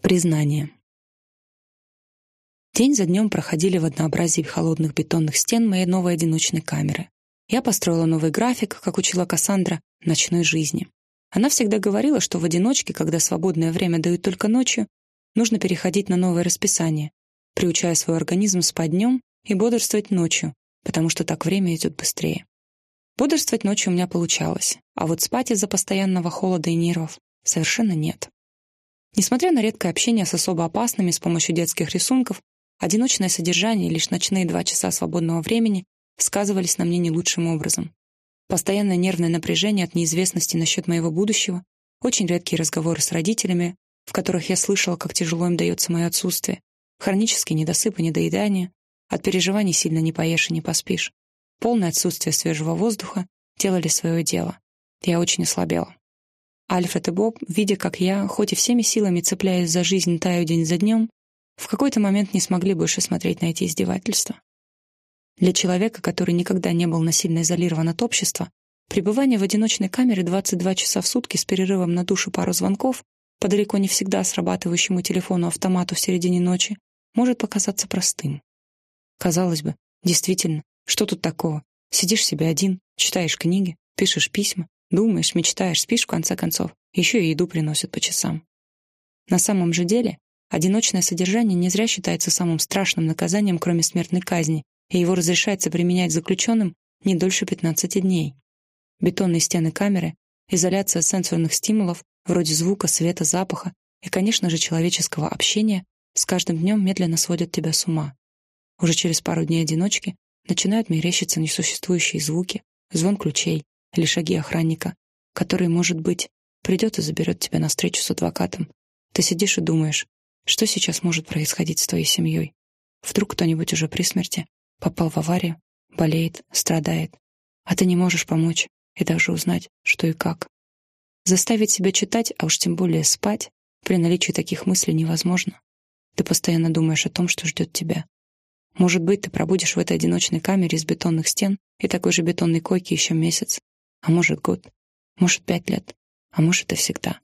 Признание. День за днем проходили в однообразии холодных бетонных стен моей новой одиночной камеры. Я построила новый график, как учила Кассандра, ночной жизни. Она всегда говорила, что в одиночке, когда свободное время дают только ночью, нужно переходить на новое расписание, приучая свой организм спать днем и бодрствовать ночью, потому что так время идет быстрее. Бодрствовать ночью у меня получалось, а вот спать из-за постоянного холода и нервов совершенно нет. Несмотря на редкое общение с особо опасными с помощью детских рисунков, одиночное содержание и лишь ночные два часа свободного времени сказывались на мне не лучшим образом. Постоянное нервное напряжение от неизвестности насчет моего будущего, очень редкие разговоры с родителями, в которых я слышала, как тяжело им дается мое отсутствие, хронический недосып и недоедание, от переживаний сильно не поешь и не поспишь, полное отсутствие свежего воздуха делали свое дело. Я очень ослабела. Альфред и Боб, видя, как я, хоть и всеми силами цепляясь за жизнь, таю день за днем, в какой-то момент не смогли больше смотреть на эти издевательства. Для человека, который никогда не был насильно изолирован от общества, пребывание в одиночной камере 22 часа в сутки с перерывом на душу пару звонков по далеко не всегда срабатывающему телефону-автомату в середине ночи может показаться простым. Казалось бы, действительно, что тут такого? Сидишь себе один, читаешь книги, пишешь письма, Думаешь, мечтаешь, спишь в конце концов. Еще и еду приносят по часам. На самом же деле, одиночное содержание не зря считается самым страшным наказанием, кроме смертной казни, и его разрешается применять заключенным не дольше 15 дней. Бетонные стены камеры, изоляция сенсорных стимулов, вроде звука, света, запаха и, конечно же, человеческого общения, с каждым днем медленно сводят тебя с ума. Уже через пару дней одиночки начинают мерещиться несуществующие звуки, звон ключей, или шаги охранника, который, может быть, придет и заберет тебя на встречу с адвокатом. Ты сидишь и думаешь, что сейчас может происходить с твоей семьей. Вдруг кто-нибудь уже при смерти, попал в аварию, болеет, страдает, а ты не можешь помочь и даже узнать, что и как. Заставить себя читать, а уж тем более спать, при наличии таких мыслей невозможно. Ты постоянно думаешь о том, что ждет тебя. Может быть, ты пробудешь в этой одиночной камере из бетонных стен и такой же бетонной койки еще месяц, а может год, может пять лет, а может и всегда.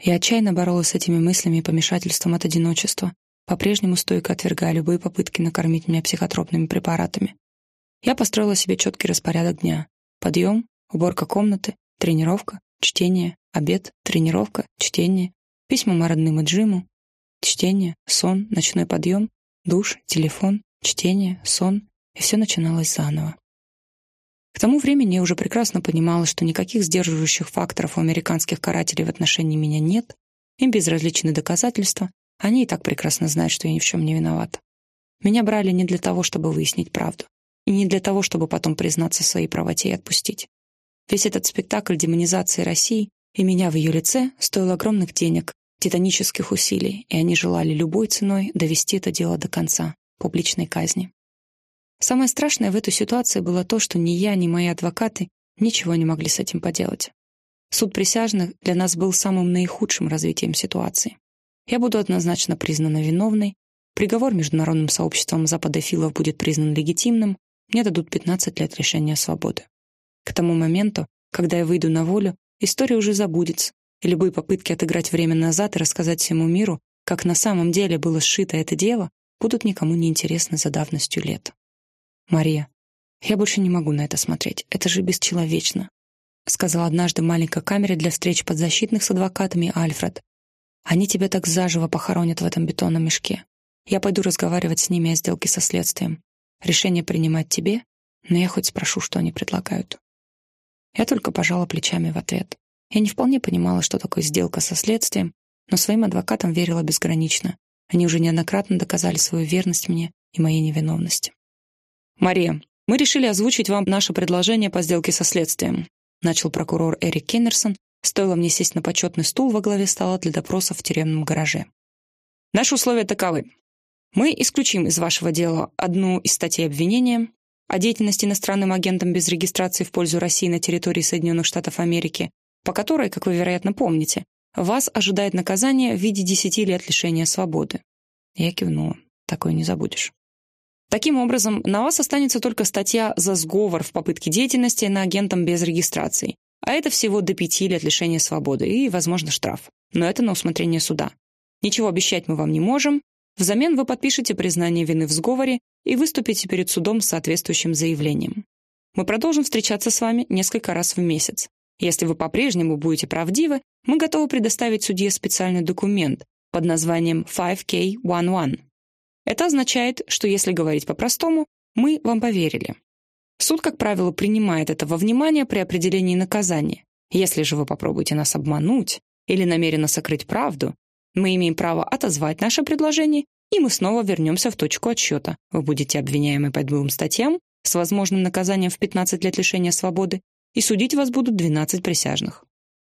Я отчаянно боролась с этими мыслями и помешательством от одиночества, по-прежнему стойко отвергая любые попытки накормить меня психотропными препаратами. Я построила себе четкий распорядок дня. Подъем, уборка комнаты, тренировка, чтение, обед, тренировка, чтение, письма Марадным и Джиму, чтение, сон, ночной подъем, душ, телефон, чтение, сон, и все начиналось заново. К тому времени я уже прекрасно понимала, что никаких сдерживающих факторов у американских карателей в отношении меня нет, им безразличны доказательства, они и так прекрасно знают, что я ни в чем не виновата. Меня брали не для того, чтобы выяснить правду, и не для того, чтобы потом признаться в своей правоте и отпустить. Весь этот спектакль демонизации России и меня в ее лице стоил огромных денег, титанических усилий, и они желали любой ценой довести это дело до конца, публичной казни. Самое страшное в этой ситуации было то, что ни я, ни мои адвокаты ничего не могли с этим поделать. Суд присяжных для нас был самым наихудшим развитием ситуации. Я буду однозначно признана виновной, приговор международным сообществом западофилов будет признан легитимным, мне дадут 15 лет лишения свободы. К тому моменту, когда я выйду на волю, история уже забудется, и любые попытки отыграть время назад и рассказать всему миру, как на самом деле было сшито это дело, будут никому не интересны за давностью лет. «Мария, я больше не могу на это смотреть. Это же бесчеловечно», сказал однажды маленькой камере для встреч подзащитных с адвокатами Альфред. «Они тебя так заживо похоронят в этом бетонном мешке. Я пойду разговаривать с ними о сделке со следствием. Решение принимать тебе, но я хоть спрошу, что они предлагают». Я только пожала плечами в ответ. Я не вполне понимала, что такое сделка со следствием, но своим адвокатам верила безгранично. Они уже неоднократно доказали свою верность мне и моей невиновности. «Мария, мы решили озвучить вам наше предложение по сделке со следствием», начал прокурор Эрик Кеннерсон, стоило мне сесть на почетный стул во главе стола для допросов в тюремном гараже. «Наши условия таковы. Мы исключим из вашего дела одну из статей обвинения о деятельности иностранным агентом без регистрации в пользу России на территории Соединенных Штатов Америки, по которой, как вы, вероятно, помните, вас ожидает наказание в виде 10 лет лишения свободы». Я кивнула. Такое не забудешь. Таким образом, на вас останется только статья за сговор в попытке деятельности на агентом без регистрации. А это всего до пяти лет лишения свободы и, возможно, штраф. Но это на усмотрение суда. Ничего обещать мы вам не можем. Взамен вы подпишете признание вины в сговоре и выступите перед судом с соответствующим заявлением. Мы продолжим встречаться с вами несколько раз в месяц. Если вы по-прежнему будете правдивы, мы готовы предоставить судье специальный документ под названием 5K11. Это означает, что если говорить по-простому, мы вам поверили. Суд, как правило, принимает это во внимание при определении наказания. Если же вы попробуете нас обмануть или намеренно сокрыть правду, мы имеем право отозвать наше предложение, и мы снова вернемся в точку отсчета. Вы будете обвиняемы по двум статьям с возможным наказанием в 15 лет лишения свободы, и судить вас будут 12 присяжных.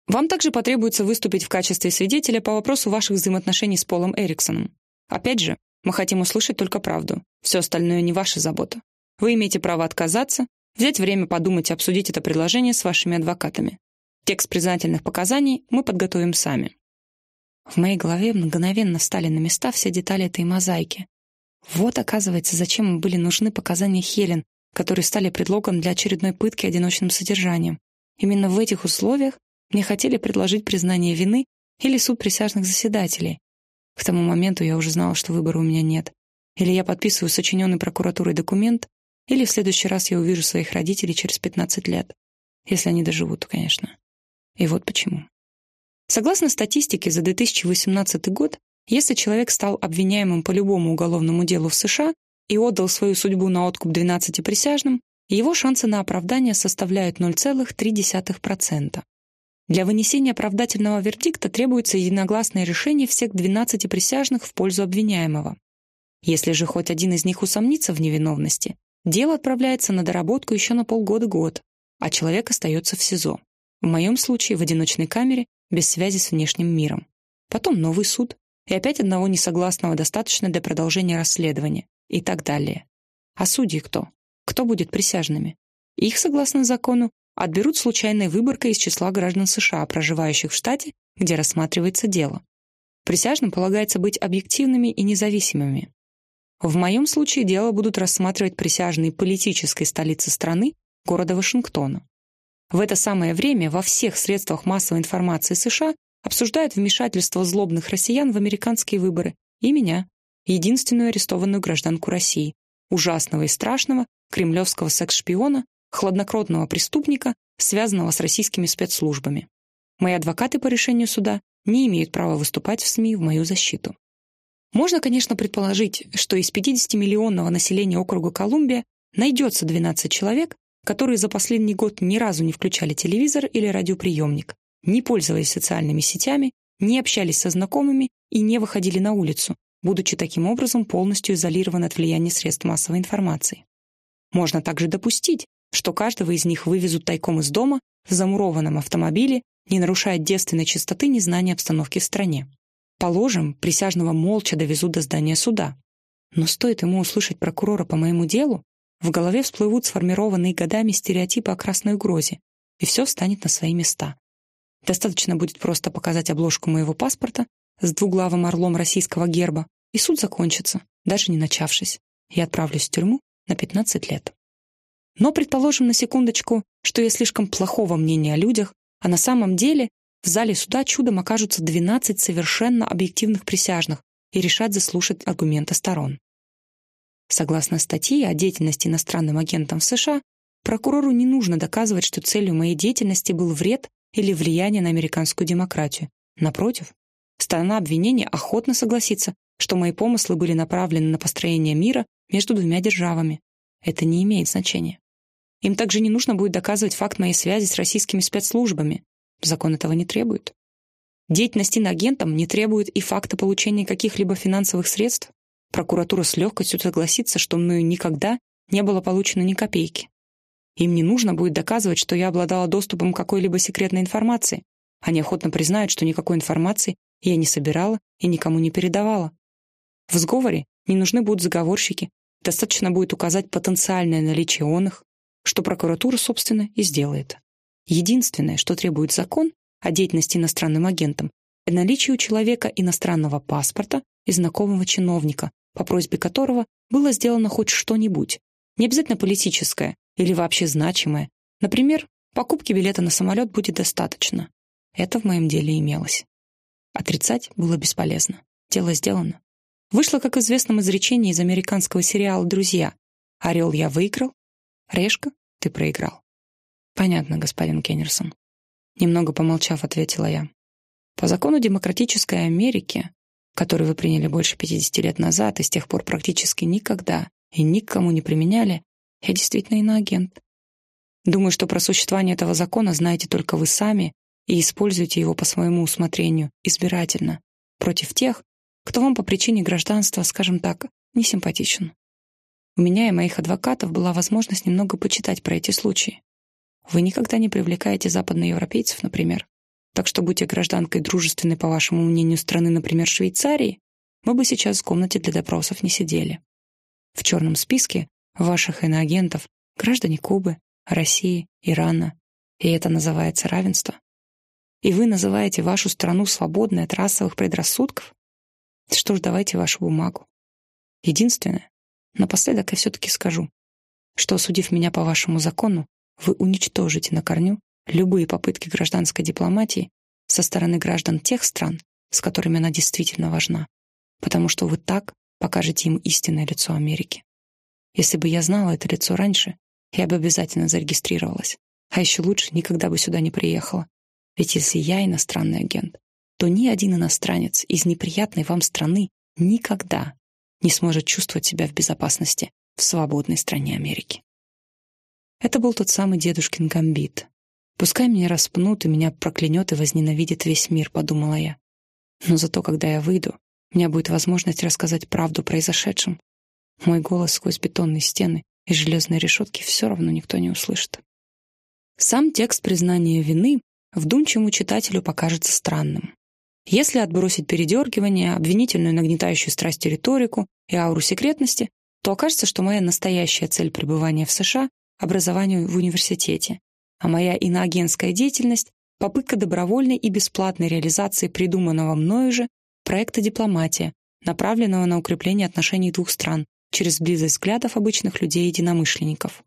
Вам также потребуется выступить в качестве свидетеля по вопросу ваших взаимоотношений с Полом Эриксоном. Опять же, мы хотим услышать только правду. Все остальное не ваша забота. Вы имеете право отказаться, взять время подумать и обсудить это предложение с вашими адвокатами. Текст признательных показаний мы подготовим сами. В моей голове мгновенно встали на места все детали этой мозаики. Вот, оказывается, зачем были нужны показания Хелен, которые стали предлогом для очередной пытки одиночным содержанием. Именно в этих условиях мне хотели предложить признание вины или суд присяжных заседателей. К тому моменту я уже знала, что выбора у меня нет. Или я подписываю сочиненный прокуратурой документ, или в следующий раз я увижу своих родителей через 15 лет. Если они доживут, конечно. И вот почему. Согласно статистике за 2018 год, если человек стал обвиняемым по любому уголовному делу в США и отдал свою судьбу на откуп 12 присяжным, его шансы на оправдание составляют 0,3%. Для вынесения оправдательного вердикта требуется единогласное решение всех 12 присяжных в пользу обвиняемого. Если же хоть один из них усомнится в невиновности, дело отправляется на доработку еще на полгода-год, а человек остается в СИЗО. В моем случае в одиночной камере без связи с внешним миром. Потом новый суд, и опять одного несогласного достаточно для продолжения расследования, и так далее. А судьи кто? Кто будет присяжными? Их, согласно закону, отберут случайной выборкой из числа граждан США, проживающих в штате, где рассматривается дело. Присяжным полагается быть объективными и независимыми. В моем случае дело будут рассматривать присяжные политической столицы страны, города Вашингтона. В это самое время во всех средствах массовой информации США обсуждают вмешательство злобных россиян в американские выборы и меня, единственную арестованную гражданку России, ужасного и страшного кремлевского секс-шпиона, хладнокровного преступника, связанного с российскими спецслужбами. Мои адвокаты по решению суда не имеют права выступать в СМИ в мою защиту. Можно, конечно, предположить, что из 50-миллионного населения округа Колумбия найдется 12 человек, которые за последний год ни разу не включали телевизор или радиоприемник, не пользовались социальными сетями, не общались со знакомыми и не выходили на улицу, будучи таким образом полностью изолированы от влияния средств массовой информации. Можно также допустить, что каждого из них вывезут тайком из дома в замурованном автомобиле, не нарушая девственной чистоты незнания обстановки в стране. Положим, присяжного молча довезут до здания суда. Но стоит ему услышать прокурора по моему делу, в голове всплывут сформированные годами стереотипы о красной угрозе, и все встанет на свои места. Достаточно будет просто показать обложку моего паспорта с двуглавым орлом российского герба, и суд закончится, даже не начавшись. Я отправлюсь в тюрьму на 15 лет. Но предположим на секундочку, что я слишком плохого мнения о людях, а на самом деле в зале суда чудом окажутся 12 совершенно объективных присяжных и решат заслушать аргументы сторон. Согласно статье о деятельности иностранным агентом в США, прокурору не нужно доказывать, что целью моей деятельности был вред или влияние на американскую демократию. Напротив, сторона обвинения охотно согласится, что мои помыслы были направлены на построение мира между двумя державами. Это не имеет значения. Им также не нужно будет доказывать факт моей связи с российскими спецслужбами. Закон этого не требует. Деятельность иноагентом не требует и факта получения каких-либо финансовых средств Прокуратура с легкостью согласится, что мною никогда не было получено ни копейки. Им не нужно будет доказывать, что я обладала доступом к какой-либо секретной информации. Они охотно признают, что никакой информации я не собирала и никому не передавала. В сговоре не нужны будут заговорщики, достаточно будет указать потенциальное наличие он их, что прокуратура, собственно, и сделает. Единственное, что требует закон о деятельности иностранным агентом, это наличие у человека иностранного паспорта и знакомого чиновника, по просьбе которого было сделано хоть что-нибудь, не обязательно политическое или вообще значимое. Например, покупки билета на самолет будет достаточно. Это в моем деле имелось. Отрицать было бесполезно. дело сделано. Вышло, как известном изречении из американского сериала «Друзья». «Орел я выиграл, решка ты проиграл». «Понятно, господин Кеннерсон». Немного помолчав, ответила я. «По закону демократической Америки, который вы приняли больше 50 лет назад и с тех пор практически никогда и никому не применяли, я действительно иноагент. Думаю, что про существование этого закона знаете только вы сами и используете его по своему усмотрению, избирательно, против тех, кто вам по причине гражданства, скажем так, не симпатичен. У меня и моих адвокатов была возможность немного почитать про эти случаи. Вы никогда не привлекаете западноевропейцев, например. Так что, будьте гражданкой дружественной, по вашему мнению, страны, например, Швейцарии, мы бы сейчас в комнате для допросов не сидели. В черном списке ваших иноагентов граждане Кубы, России, Ирана. И это называется равенство. И вы называете вашу страну свободной от расовых предрассудков? Что ж, давайте вашу бумагу. Единственное, напоследок я все-таки скажу, что, осудив меня по вашему закону, вы уничтожите на корню любые попытки гражданской дипломатии со стороны граждан тех стран, с которыми она действительно важна, потому что вы так покажете им истинное лицо Америки. Если бы я знала это лицо раньше, я бы обязательно зарегистрировалась. А еще лучше никогда бы сюда не приехала. Ведь если я иностранный агент, то ни один иностранец из неприятной вам страны никогда не сможет чувствовать себя в безопасности в свободной стране Америки. Это был тот самый дедушкин гамбит. Пускай меня распнут и меня проклянет и возненавидит весь мир, подумала я. Но зато, когда я выйду, у меня будет возможность рассказать правду произошедшем. Мой голос сквозь бетонные стены и железные решетки все равно никто не услышит. Сам текст признания вины вдумчивому читателю покажется странным. Если отбросить передергивание, обвинительную нагнетающую страсть риторику и ауру секретности, то окажется, что моя настоящая цель пребывания в США — образование в университете, а моя иноагентская деятельность — попытка добровольной и бесплатной реализации придуманного мною же проекта «Дипломатия», направленного на укрепление отношений двух стран, через близость взглядов обычных людей-единомышленников.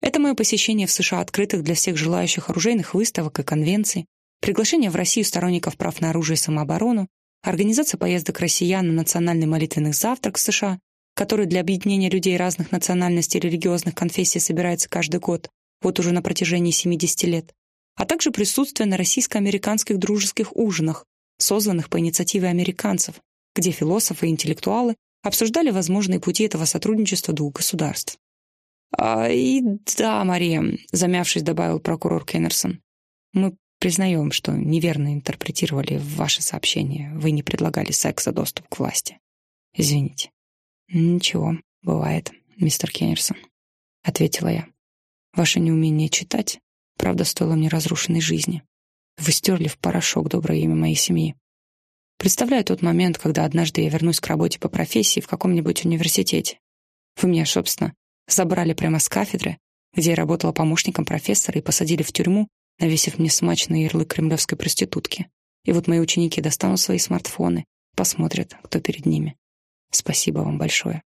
Это мое посещение в США открытых для всех желающих оружейных выставок и конвенций, приглашение в Россию сторонников прав на оружие и самооборону, организация поездок россиян на национальный молитвенный завтрак в США, который для объединения людей разных национальностей и религиозных конфессий собирается каждый год, вот уже на протяжении 70 лет, а также присутствие на российско-американских дружеских ужинах, созданных по инициативе американцев, где философы и интеллектуалы обсуждали возможные пути этого сотрудничества двух государств. «А, «И да, Мария», — замявшись, добавил прокурор Кеннерсон, «мы признаем, что неверно интерпретировали ваше сообщение. Вы не предлагали секс за доступ к власти. Извините». «Ничего, бывает, мистер Кеннерсон», — ответила я. «Ваше неумение читать, правда, стоило мне разрушенной жизни. Вы стерли в порошок доброе имя моей семьи. Представляю тот момент, когда однажды я вернусь к работе по профессии в каком-нибудь университете. Вы меня, собственно, забрали прямо с кафедры, где я работала помощником профессора, и посадили в тюрьму, навесив мне смачный ярлык кремлевской проститутки. И вот мои ученики достанут свои смартфоны, посмотрят, кто перед ними. Спасибо вам большое.